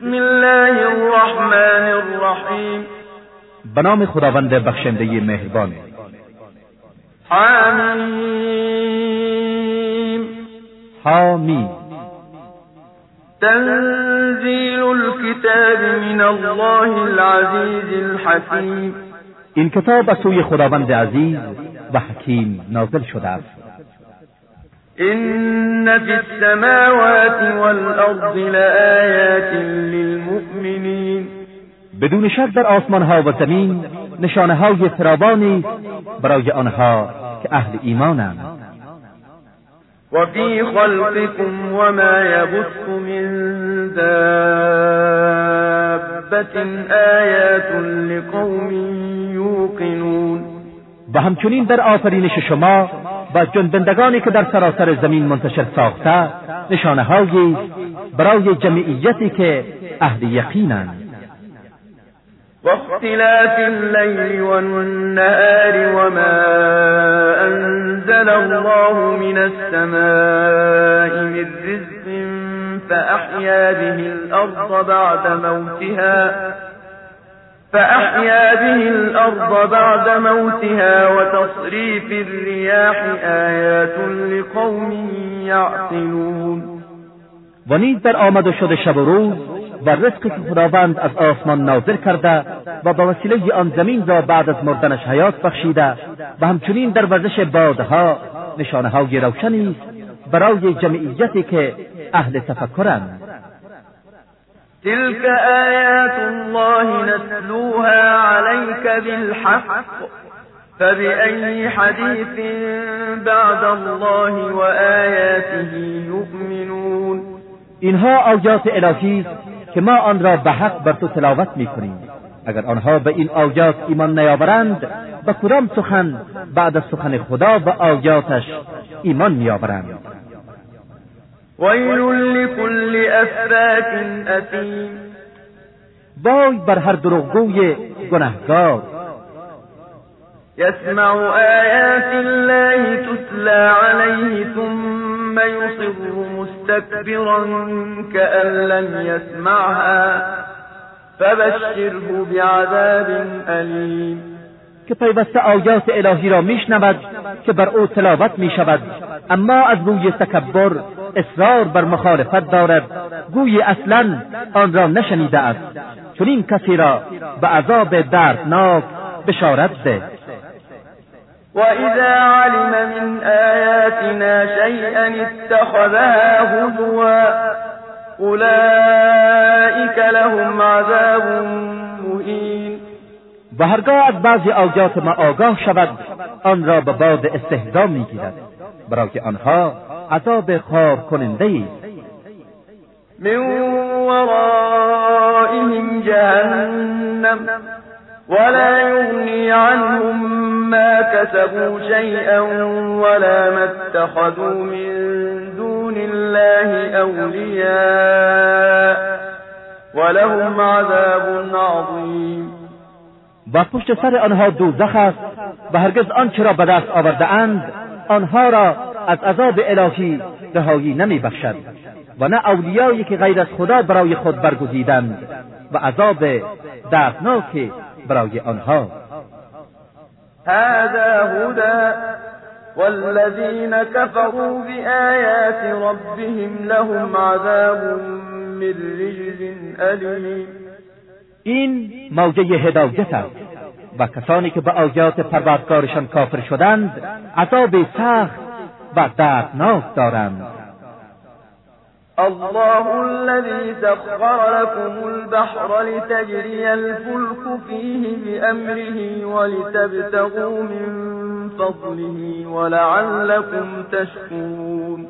بسم الله الرحمن الرحیم. به نام خداوند بخشنده مهربان. حمیم حامی. تنزیل الكتاب من الله العزیز الحکیم. این کتاب از سوی خداوند عزیز و حکیم نازل شده است. إن في السماوات والأرض لآيات للمؤمنين. بدون شک در آسمان ها و زمین نشانه های فراوانی برای آنها که اهل ایمانند. وفي خلقكم وما يبث من دابة آيات لقوم يوقنون. و همچنین در آفرینش شما و جنبندگانی که در سراسر زمین منتشر ساخته نشانه هایی برای جمعیتی که اهل یقینند. واختلاف الليل والنهار وما أنزل الله من السماء من رزق فأحيا به الأرض بعد موتها فأحيا به الأرض بعد موتها وتصريف الرياح آيات لقوم يعقلون. و نیز در آمد و شد شب و روز و رزقی که خداوند از آسمان نازل کرده و با وسیله آن زمین را بعد از مردنش حیات بخشیده و همچنین در وزش بادها نشانه های روشنی برای جمعیتی که اهل تفکرند. تلك آيات الله نتلوها عليك بالحق فبأي حديث بعد الله وآياته يؤمنون اینها آیات الهی که ما آن را به حق بر تو تلاوت می‌کنیم. اگر آنها به این آیات ایمان نیاورند به کدام سخن بعد از سخن خدا و آیاتش ایمان میآورند؟ ويل لكل أفاك أثيم وای بر هر دروغگوی گنهگار يسمع آيات الله تتلى عليه ثم يصر مستكبرا كأن لم يسمعها فبشره بعذاب أليم که پیوسته آیات الهی را میشنود که بر او تلاوت می شود اما از روی تکبر اصرار بر مخالفت دارد. گوی اصلا آن را نشنیده است. چون این کسی را به عذاب دردناک بشارت ده. وإذا علم من آياتنا شيئا اتخذها هزوا أولئك لهم عذاب مهين و هرگاه از بعضی آیات ما آگاه شود آن را به باد استهزا می‌گیرد برای آنها عذاب خوار کننده من ورائهم جهنم ولا يغني عنهم ما كسبوا شيئا ولا ما اتخذوا من دون الله أولياء ولهم عذاب عظيم و پشت سر آنها دوزخ است و هرگز آنچه را به دست آورده اند آنها را از عذاب الهی رهایی نمی بخشد و نه اولیایی که غیر از خدا برای خود برگزیدند و عذاب دردناک برای آنها. هذا هدى والذين كفروا بآيات ربهم لهم عذاب من رجز أليم این موجه هدایت است و کسانی که به آیات پروردگارشان کافر شدند عذاب سخت و دردناک دارند. الله الذي سخر لكم البحر لتجري الفلك فيه بأمره ولتبتغوا من فضله ولعلكم تشكرون.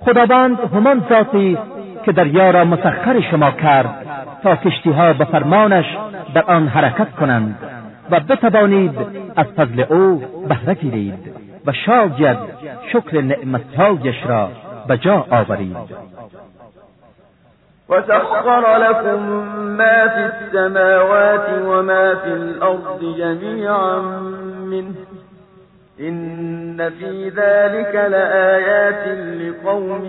خداوند همان ذاتی که دریا را مسخر شما کرد تا کشتیها به فرمانش در آن حرکت کنند و بتوانید از فضل او بهره گیرید و شاید شکر نعمتهایش را به جا آورید. وسخر لكم ما في السماوات وما في الأرض جميعا منه. إن في ذلك لآيات لقوم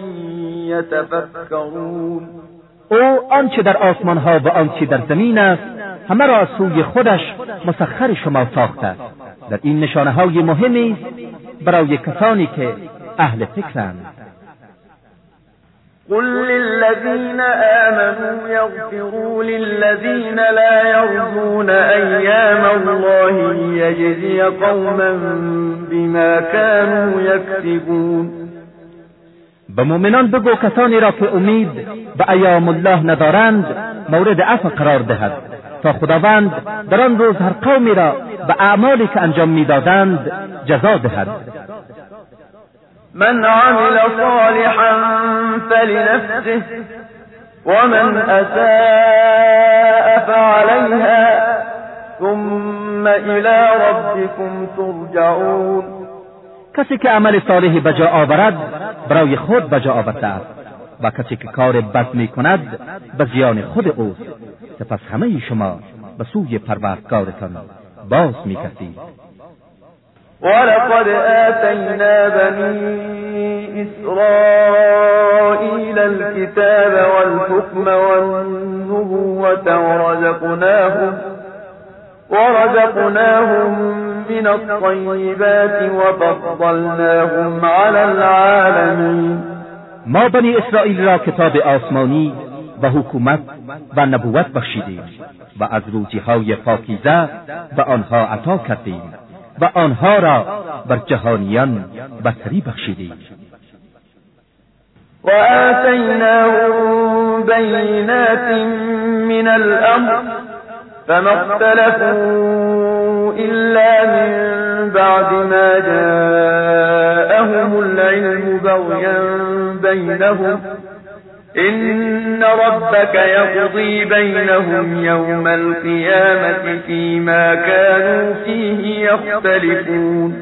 يتفكرون. او آنچه در آسمان ها و آنچه در زمین است همه را از سوی خودش مسخر شما ساخته در این نشانه های مهمی است برای کسانی که اهل فکرند. قل للذين آمنوا يغفروا للذين لا يرجون أيام الله ليجزي قوما بما كانوا يكسبون به مؤمنان بگو کسانی را که امید به ایام الله ندارند مورد عفو قرار دهد. تا خداوند در آن روز هر قومی را به اعمالی که انجام می‌دادند جزا دهد. من عمل صالحا فلنفسه ومن اساء فعليها ثم الى ربكم ترجعون. کسی که عمل صالحی به جا آورد برای خود به جا آورده است. و کسی که کار بد می کند به زیان خود اوست. سپس همه شما به سوی پروردگارتان باز می کسید ولقد آتينا بني إسرائيل الكتاب والحكم والنبوة ورزقناهم ورزقناهم من الطيبات وفضلناهم على العالمين. ما بنی اسرائیل را کتاب آسمانی و حکومت و نبوت بخشیدیم و از روزی های پاکیزه به آنها عطا کردیم و آنها را بر جهانیان بسری بخشیدیم. و آتیناهم بینات من الامر فما اختلفوا إلا من بعد ما جاءهم العلم بغيا بينهم. إن ربك يقضي بينهم يوم القيامة فيما كانوا فيه يختلفون.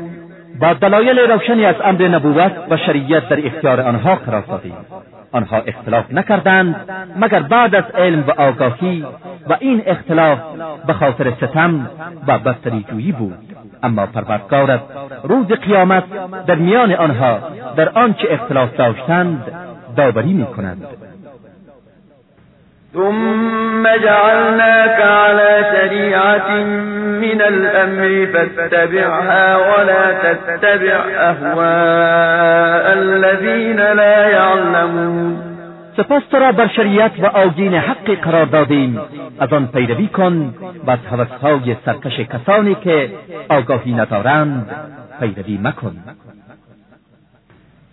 با دلایل روشنی از أمر نبوت و شریعت در اختیار آنها قرار دادیم. آنها اختلاف نکردند مگر بعد از علم و آگاهی و این اختلاف به خاطر ستم و جویی بود. اما پروردگارت روز قیامت در میان آنها در آنچه اختلاف داشتند داوری می کند ثم جعلناك على شريعة من الأمر فاتبعها ولا تتبع أهواء الذين لا يعلمون. سپس تو را بر شریعت و آگین حقی قرار دادیم. از آن پیروی کن و از حوثهای سرکش کسانی که آگاهی ندارند پیروی مکن.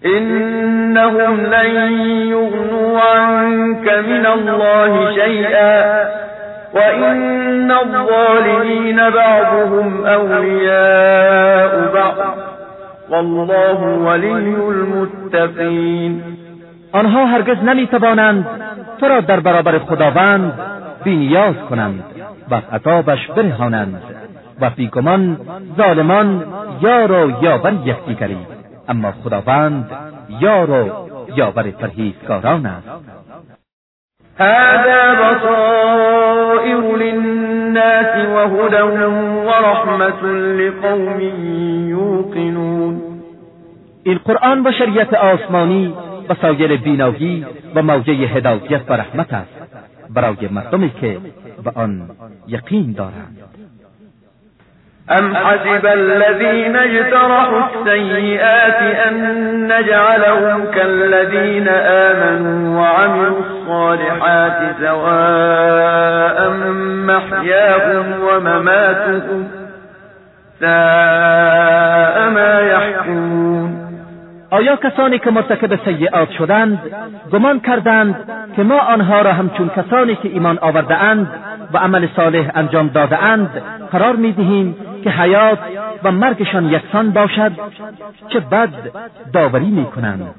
إنهم لن يغنوا عنك من الله شيئا وإن الظالمين بعضهم أولياء بعض. والله ولي المتقين. آنها هرگز نمی‌توانند تو را در برابر خداوند بینیاز کنند و عذابش برهانند و بیگمان ظالمان یار و یاور یکدیگری. اما خداوند یار و یاور پرهیزکاران است. هذا بصائر للناس وهدى ورحمة لقوم یوقنون این قرآن و شریعت آسمانی وسایل بینایی و موجه هدایت و رحمت است. برای مردمی که به آن یقین دارند. أم حسب الذين اجترحوا السيئات أن نجعلهم كالذين آمنوا وعملوا الصالحات سواء محياهم ومماتهم ساء ما يحكمون آیا کسانی که مرتکب سیئات شدند گمان کردند که ما آنها را همچون کسانی که ایمان آورده اند و عمل صالح انجام داده اند قرار می‌دهیم که حیات و مرگشان یکسان باشد چه بد داوری می‌کنند.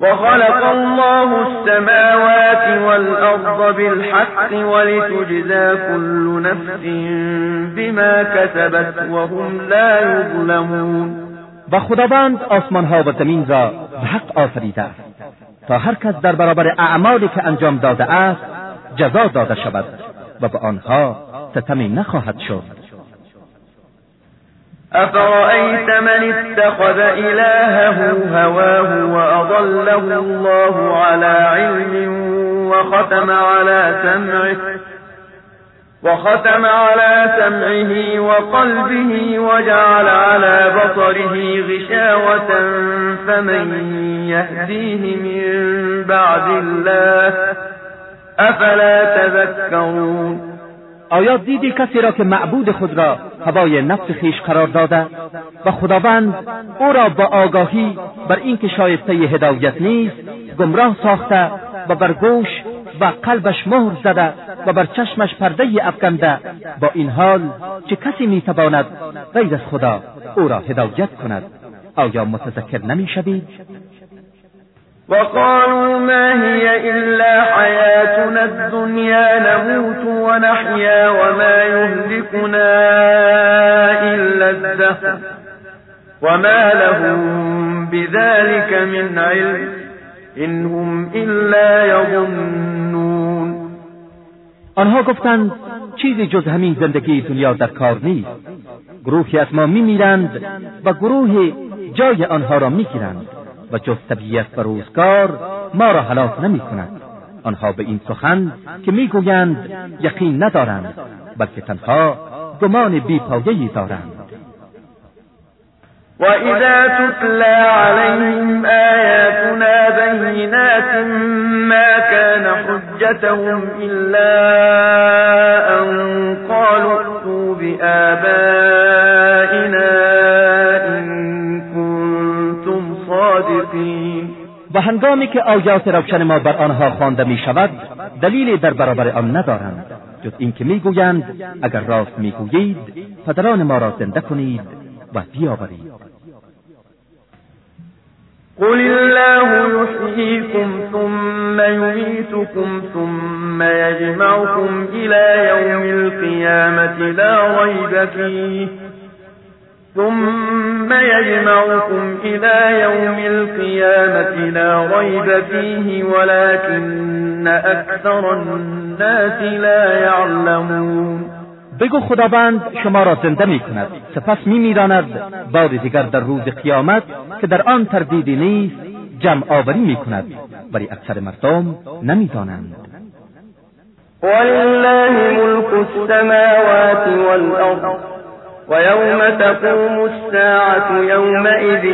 وخلق الله السماوات والأرض بالحق ولتجزى كل نفس بما كسبت وهم لا يظلمون. و خداوند آسمان ها و زمین را به حق آفریده است. تا هر کس در برابر اعمالی که انجام داده است جزا داده شود و به آنها ستمی نخواهد شد. أفرأيت من اتخذ إلهه هواه وأضله الله على علم وختم على سمعه وختم على سمعه وقلبه وجعل على بصره غشاوة فمن يهديه من بعد الله. افلا تذكرون آیا دیدی کسی را که معبود خود را هوای نفس خیش قرار داده و خداوند او را با آگاهی بر اینکه شایسته هدایت نیست گمراه ساخته و بر گوش و قلبش مهر زده و بر چشمش پرده افکنده با این حال چه کسی می‌تواند غیر از خدا او را هدایت کند؟ آیا متذکر نمی‌شوید؟ وقالوا ما هي إلا حياتنا الدنيا نموت ونحيا وما يهلكنا إلا الدهر وما لهم بذلك من علم إن هم إلا يظنون. آنها گفتند چیزی جز همین زندگی دنیا در کار نیست. گروهی از ما میمیرند و گروه جای آنها را میگیرند. و جز طبیعت و روزگار ما را هلاک نمی کند. آنها به این سخن که می‌گویند یقین ندارند بلکه تنها گمان بیپایهای دارند. وإذا تتلى عليهم آياتنا بينات ما كان حجتهم إلا أن قالوا ائتوا بآبائنا و هنگامی که آیات روشن ما بر آنها خوانده می شود دلیلی در برابر آن ندارند. جز اینکه می‌گویند اگر راست می‌گویید پدران ما را زنده کنید و بیاورید. قل الله يحييكم ثم يميتكم ثم يجمعكم إلى يوم القيامة لا ريب فيه ثم يجمعكم إلى يوم القيامة لا ريب فيه ولكن أكثر الناس لا يعلمون بگو خداوند شما را زنده می کند سپس می میراند بار دیگر در روز قیامت که در آن تردیدی نیست جمع آوری می کند ولی اکثر مردم نمی‌دانند. ولله ملک السماوات والارض ويوم تقوم الساعة يومئذ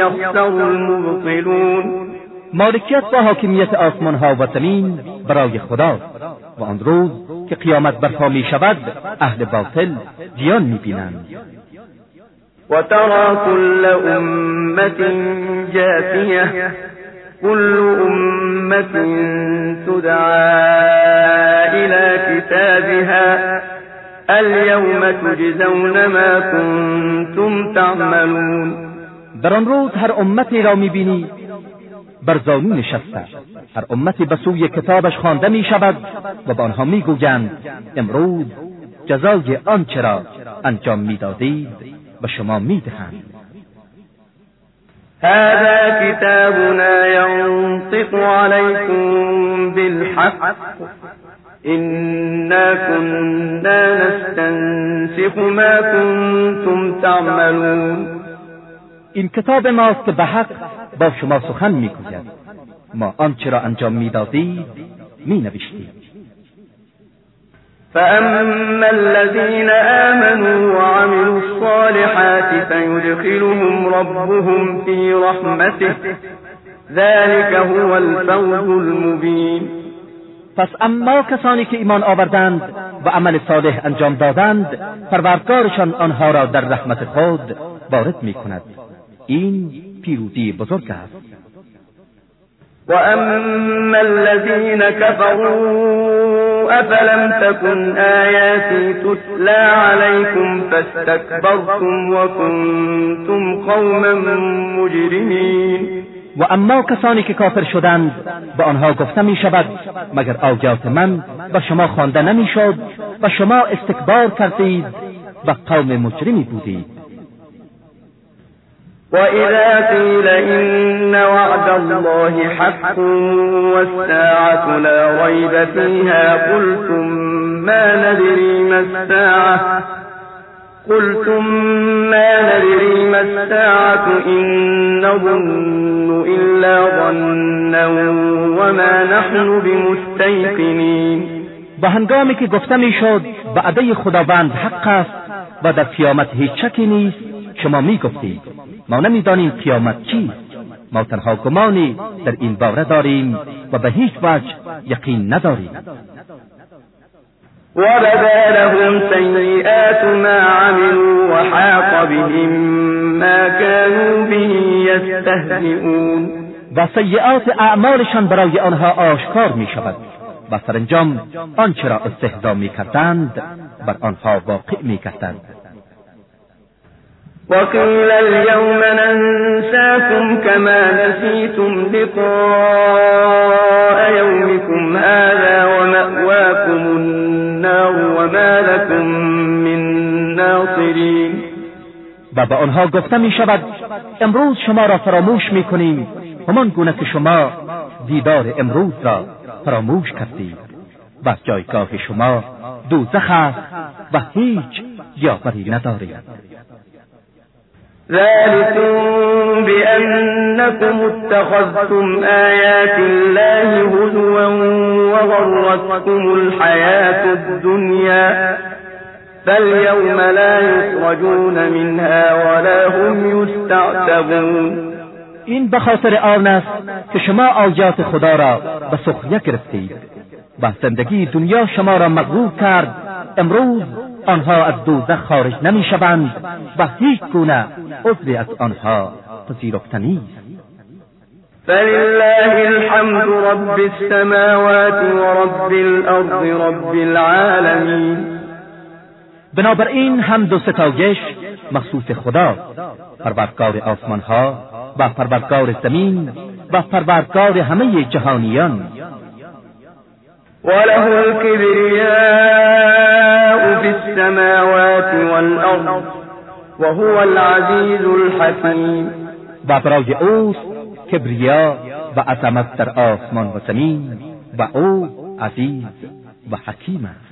يخسر المبطلون. مالکیت و حاکمیت آسمان ها و زمین برای خداست و آن روز که قیامت برپا می شود اهل باطل زیان می بینند. و ترى كل امت جاثیه كل امت تدعى الى كتابها. اليوم تجزون ما كنتم تعملون. در آن روز هر امتی را می‌بینی بر زانو نشسته. هر امتی به سوی کتابش خوانده می شود و به آنها می‌گویند امروز جزای آنچه را انجام می‌دادید و شما می‌دهند هذا كتابنا ينطق عليكم بالحق. إنا كنا نستنسخ ما كنتم تعملون این کتاب ماست که به حق با شما سخن میگوید. ما آنچه را انجام میدادید مینوشتیم. فأما الذين آمنوا وعملوا الصالحات فيدخلهم ربهم في رحمته. ذلك هو الفوز المبين پس اما کسانی که ایمان آوردند و عمل صالح انجام دادند پروردگارشان آنها را در رحمت خود وارد می کند این پیروزی بزرگ است. و اما الذین كفروا افلم تكن آیاتی تتلى عليكم فاستكبرتم وكنتم قوما مجرمین و اما کسانی که کافر شدند به آنها گفته می شود مگر آیات من و شما خوانده نمی‌شد و شما استکبار کردید و قوم مجرمی بودید. وإذا قيل إن وعد الله حق والساعة لا ريب فيها قلتم ما ندري ما الساعة. قلتم ما ندري ما الساعة إن نظن إلا ظنا وما نحن بمستيقنين. و هنگامی که گفته می‌شد وعده خداوند حق است و در قیامت هیچ شکی نیست شما می گفتید ما نمی‌دانیم قیامت چیست. ما تنها گمانی در این باره داریم و به هیچ وجه یقین نداریم. وبدا لهم سيئات ما عملوا وحاق بهم ما كانوا به يستهزئون و سیئات اعمالشان برای آنها آشکار می شود و سرانجام آنچه را استهزا می کردند بر آنها واقع می کردند وقيل اليوم ننساكم كما نسيتم لقاء يومكم هذا و به آنها گفته می شود امروز شما را فراموش می کنیم همان گونه که شما دیدار امروز را فراموش کردید. و جایگاه شما دوزخ است و هیچ یاوری ندارید. ذلكم بأنكم اتخذتم آيات الله هزوا وغرتكم الحياة الدنيا فاليوم لا يخرجون منها ولا هم يستعتبون این به خاطر آن است که شما آیات خدا را به سخریه گرفتید. و زندگی دنیا شما را مغرور کرد. امروز آنها از دوزخ خارج نمی شوند و هیچ گونه عضوی از آنها پذیرفته نیست. فلله الحمد رب السماوات ورب الارض رب العالمین بنابراین حمد و ستایش مخصوص خدا پروردگار آسمان ها و پروردگار زمین و پروردگار همه جهانیان. وله الكبرياء في السماوات والأرض وهو العزيز الحكيم. و برای اوست کبریا و عظمت در آسمان و زمین و او عزیز و حکیم است.